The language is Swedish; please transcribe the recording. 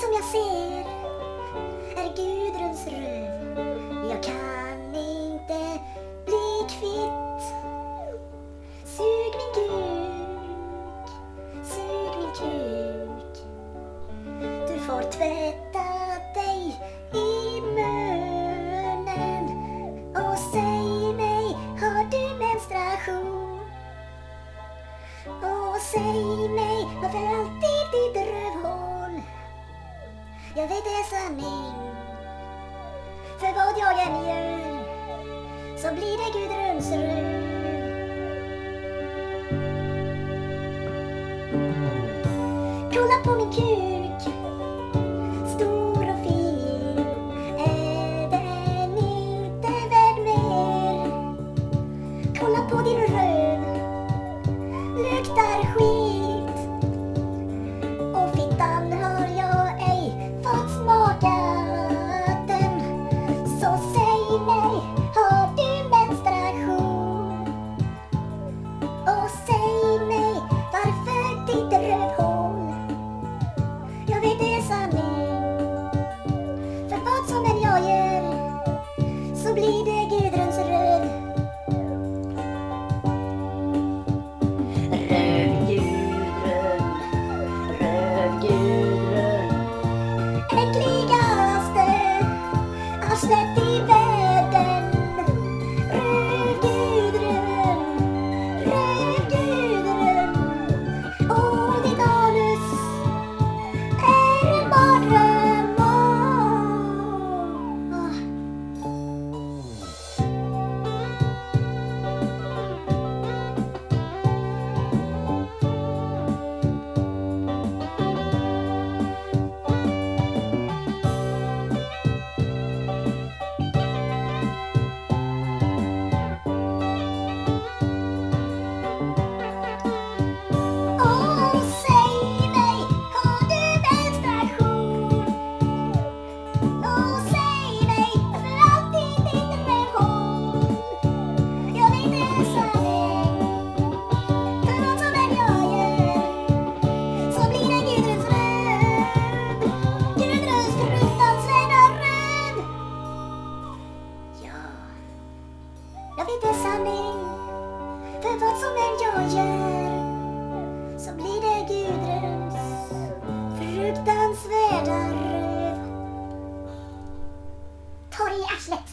som jag ser är Gudruns röv sanning. För vad jag än gör så blir det Gudruns röd. Kolla på min kuk, stor och fin, är den inte värd mer. Kolla på din röv, luktar skit. sanning. För vad som än jag gör så blir det Gudruns fruktansvärda röv. Ta i arslet!